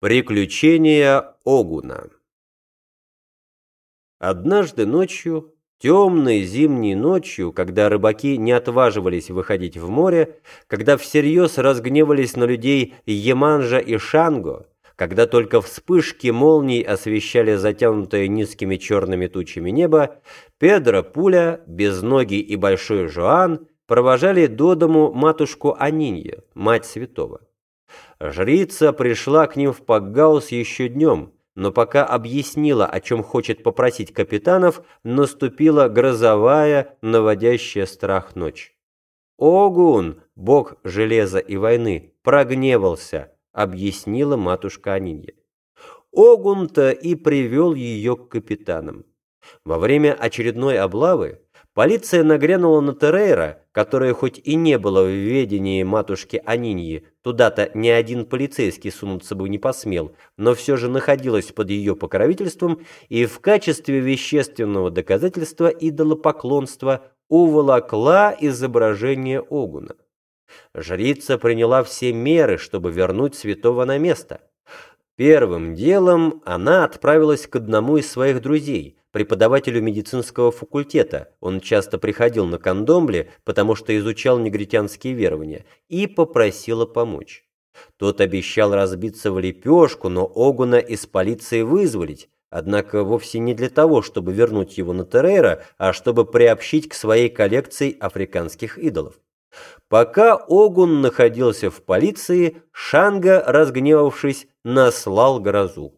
Приключения Огуна Однажды ночью, темной зимней ночью, когда рыбаки не отваживались выходить в море, когда всерьез разгневались на людей Еманжа и Шанго, когда только вспышки молний освещали затянутое низкими черными тучами небо, Педро Пуля, Безногий и Большой Жоан провожали до дому матушку Анинье, мать святого. Жрица пришла к ним в Пакгаус еще днем, но пока объяснила, о чем хочет попросить капитанов, наступила грозовая, наводящая страх ночь. «Огун, бог железа и войны, прогневался», — объяснила матушка Анинья. Огун-то и привел ее к капитанам. Во время очередной облавы Полиция нагрянула на Террейра, которое хоть и не было в ведении матушки Аниньи, туда-то ни один полицейский сунуться бы не посмел, но все же находилась под ее покровительством и в качестве вещественного доказательства идолопоклонства уволокла изображение Огуна. Жрица приняла все меры, чтобы вернуть святого на место. Первым делом она отправилась к одному из своих друзей – преподавателю медицинского факультета, он часто приходил на кандомбле, потому что изучал негритянские верования, и попросила помочь. Тот обещал разбиться в лепешку, но Огуна из полиции вызволить, однако вовсе не для того, чтобы вернуть его на Террейра, а чтобы приобщить к своей коллекции африканских идолов. Пока Огун находился в полиции, Шанга, разгневавшись, наслал грозу.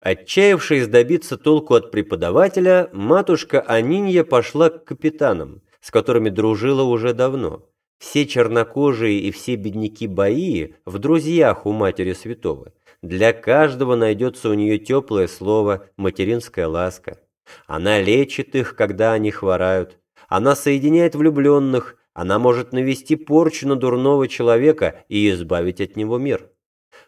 Отчаявшись добиться толку от преподавателя, матушка Анинья пошла к капитанам, с которыми дружила уже давно. Все чернокожие и все бедняки Баии в друзьях у матери святого. Для каждого найдется у нее теплое слово, материнская ласка. Она лечит их, когда они хворают. Она соединяет влюбленных. Она может навести порчу на дурного человека и избавить от него мир.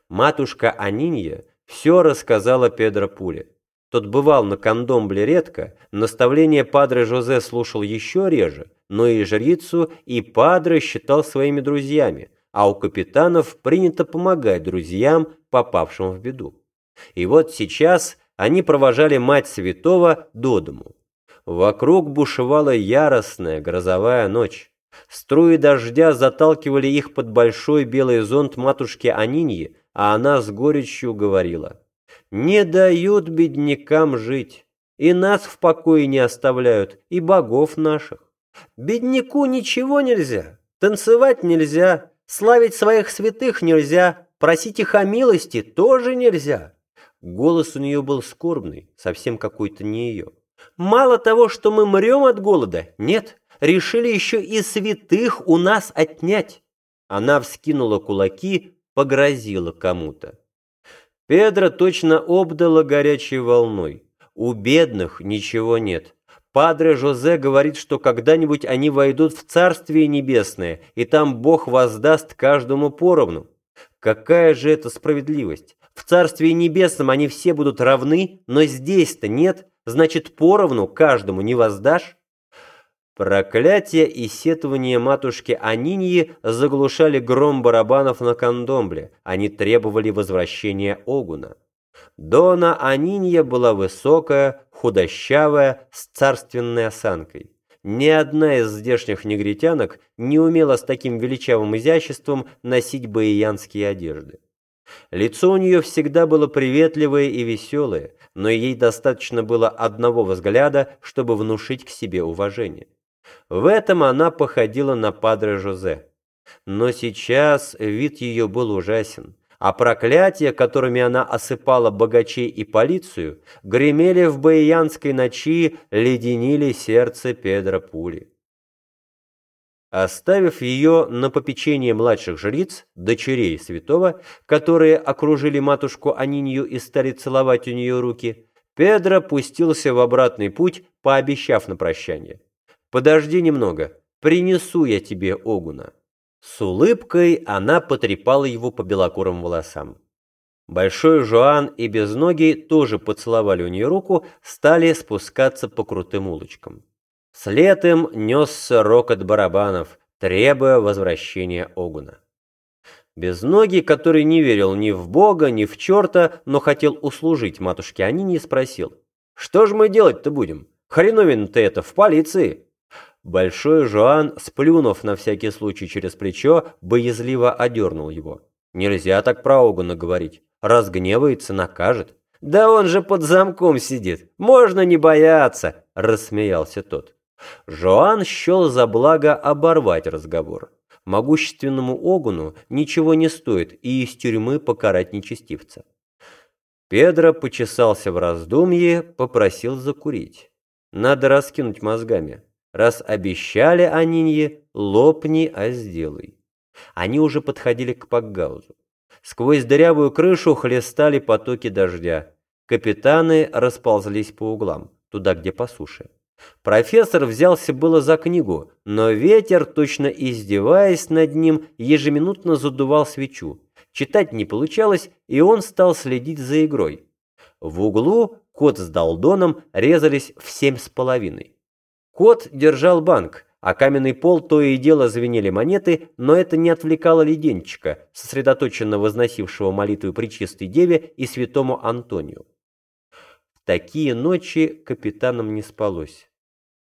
Матушка Анинья все рассказала Педро Пуле. Тот бывал на кандомбле редко, наставления Падре Жозе слушал еще реже, но и жрицу, и Падре считал своими друзьями, а у капитанов принято помогать друзьям, попавшим в беду. И вот сейчас они провожали мать святого до дому. Вокруг бушевала яростная грозовая ночь. Струи дождя заталкивали их под большой белый зонт матушки Аниньи, а она с горечью говорила, «Не дают беднякам жить, и нас в покое не оставляют, и богов наших. Бедняку ничего нельзя, танцевать нельзя, славить своих святых нельзя, просить их о милости тоже нельзя». Голос у нее был скорбный, совсем какой-то не ее. «Мало того, что мы мрем от голода, нет, решили еще и святых у нас отнять». Она вскинула кулаки, погрозила кому-то. Педро точно обдала горячей волной. У бедных ничего нет. Падре Жозе говорит, что когда-нибудь они войдут в Царствие Небесное, и там Бог воздаст каждому поровну. Какая же это справедливость? В Царстве Небесном они все будут равны, но здесь-то нет, значит, поровну каждому не воздашь? Проклятие и сетование матушки Аниньи заглушали гром барабанов на кандомбле. Они требовали возвращения Огуна. Дона Анинья была высокая, худощавая, с царственной осанкой. Ни одна из здешних негритянок не умела с таким величавым изяществом носить баиянские одежды. Лицо у нее всегда было приветливое и веселое, но ей достаточно было одного взгляда, чтобы внушить к себе уважение. В этом она походила на Падре Жозе. Но сейчас вид ее был ужасен, а проклятия, которыми она осыпала богачей и полицию, гремели в баиянской ночи, леденили сердце Педро Пули. Оставив ее на попечение младших жриц, дочерей святого, которые окружили матушку Анинью и стали целовать у нее руки, Педро пустился в обратный путь, пообещав на прощание. Подожди немного, принесу я тебе Огуна». С улыбкой она потрепала его по белокурым волосам. Большой Жоан и Безногий тоже поцеловали у нее руку, стали спускаться по крутым улочкам. Вслед им несся рокот барабанов, требуя возвращения Огуна. Безногий, который не верил ни в Бога, ни в черта, но хотел услужить матушке Анине, спросил. «Что ж мы делать-то будем? Хреновин-то это в полиции!» Большой Жоан, сплюнув на всякий случай через плечо, боязливо одернул его. «Нельзя так про Огуна говорить. Разгневается, накажет». «Да он же под замком сидит. Можно не бояться!» – рассмеялся тот. Жоан счел за благо оборвать разговор. Могущественному Огуну ничего не стоит и из тюрьмы покарать нечестивца. Педро почесался в раздумье, попросил закурить. Надо раскинуть мозгами. Раз обещали Анинье, лопни, а сделай. Они уже подходили к Пакгаузу. Сквозь дырявую крышу хлестали потоки дождя. Капитаны расползлись по углам, туда, где по суше. Профессор взялся было за книгу, но ветер, точно издеваясь над ним, ежеминутно задувал свечу. Читать не получалось, и он стал следить за игрой. В углу кот с Далдоном резались в семь с половиной. Кот держал банк, а каменный пол то и дело звенели монеты, но это не отвлекало леденчика, сосредоточенно возносившего молитву Пречистой Деве и святому Антонию. В такие ночи капитанам не спалось.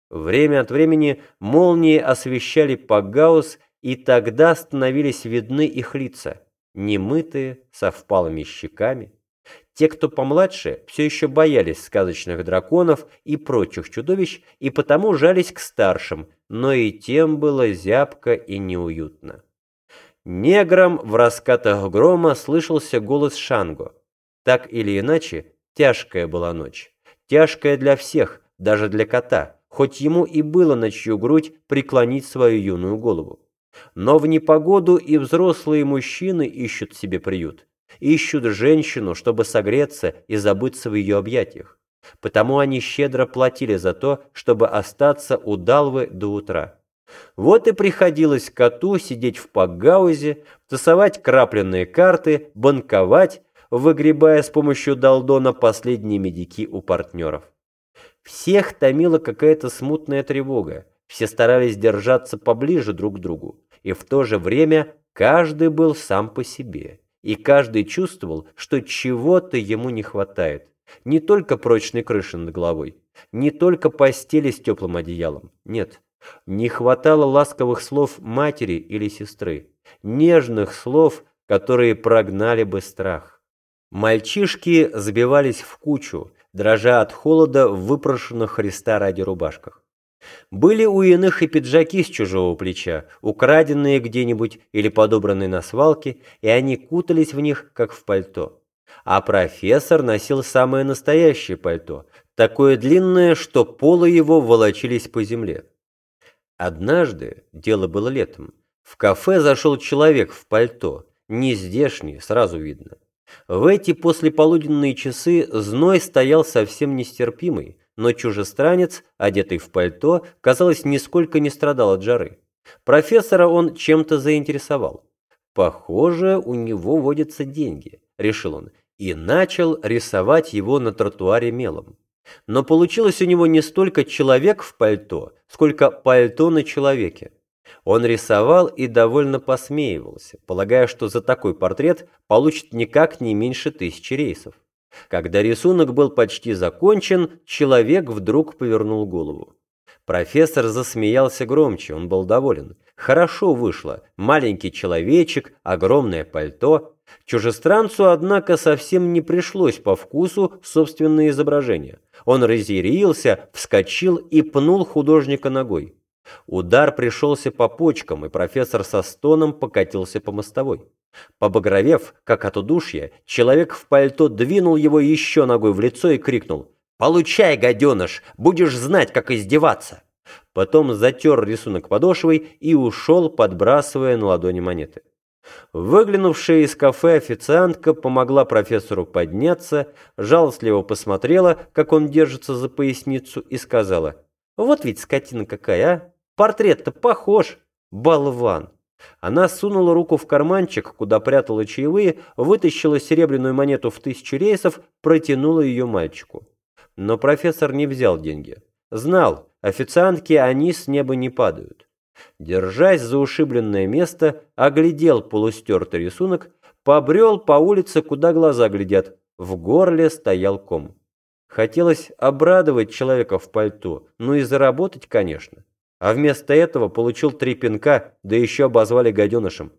Время от времени молнии освещали Пагаус, и тогда становились видны их лица, немытые, со впалыми щеками. Те, кто помладше, все еще боялись сказочных драконов и прочих чудовищ, и потому жались к старшим, но и тем было зябко и неуютно. Неграм в раскатах грома слышался голос Шанго. Так или иначе, тяжкая была ночь. Тяжкая для всех, даже для кота, хоть ему и было на чью грудь преклонить свою юную голову. Но в непогоду и взрослые мужчины ищут себе приют ищут женщину, чтобы согреться и забыться в ее объятиях. Потому они щедро платили за то, чтобы остаться у Далвы до утра. Вот и приходилось коту сидеть в пакгаузе, тасовать крапленные карты, банковать, выгребая с помощью Далдона последние медики у партнеров. Всех томила какая-то смутная тревога, все старались держаться поближе друг к другу, и в то же время каждый был сам по себе и каждый чувствовал, что чего-то ему не хватает. Не только прочной крыши над головой, не только постели с теплым одеялом, нет. Не хватало ласковых слов матери или сестры, нежных слов, которые прогнали бы страх. Мальчишки забивались в кучу, дрожа от холода в выпрошенных Христа ради рубашках. Были у иных и пиджаки с чужого плеча, украденные где-нибудь или подобранные на свалке, и они кутались в них, как в пальто. А профессор носил самое настоящее пальто, такое длинное, что полы его волочились по земле. Однажды, дело было летом, в кафе зашел человек в пальто, не здешний, сразу видно. В эти послеполуденные часы зной стоял совсем нестерпимый, но чужестранец, одетый в пальто, казалось, нисколько не страдал от жары. Профессора он чем-то заинтересовал. «Похоже, у него водятся деньги», — решил он, и начал рисовать его на тротуаре мелом. Но получилось у него не столько человек в пальто, сколько пальто на человеке. Он рисовал и довольно посмеивался, полагая, что за такой портрет получит никак не меньше тысячи рейсов. Когда рисунок был почти закончен, человек вдруг повернул голову. Профессор засмеялся громче, он был доволен. Хорошо вышло. Маленький человечек, огромное пальто. Чужестранцу, однако, совсем не пришлось по вкусу собственное изображение. Он разъярился, вскочил и пнул художника ногой. Удар пришелся по почкам, и профессор со стоном покатился по мостовой. Побагровев, как от удушья, человек в пальто двинул его еще ногой в лицо и крикнул «Получай, гаденыш, будешь знать, как издеваться!» Потом затер рисунок подошвой и ушел, подбрасывая на ладони монеты. Выглянувшая из кафе официантка помогла профессору подняться, жалостливо посмотрела, как он держится за поясницу, и сказала «Вот ведь скотина какая, а! Портрет-то похож! Болван!» Она сунула руку в карманчик, куда прятала чаевые, вытащила серебряную монету в тысячу рейсов, протянула ее мальчику. Но профессор не взял деньги. Знал, официантки они с неба не падают. Держась за ушибленное место, оглядел полустертый рисунок, побрел по улице, куда глаза глядят. В горле стоял ком. Хотелось обрадовать человека в пальто, ну и заработать, конечно. А вместо этого получил три пинка, да еще обозвали гаденышем.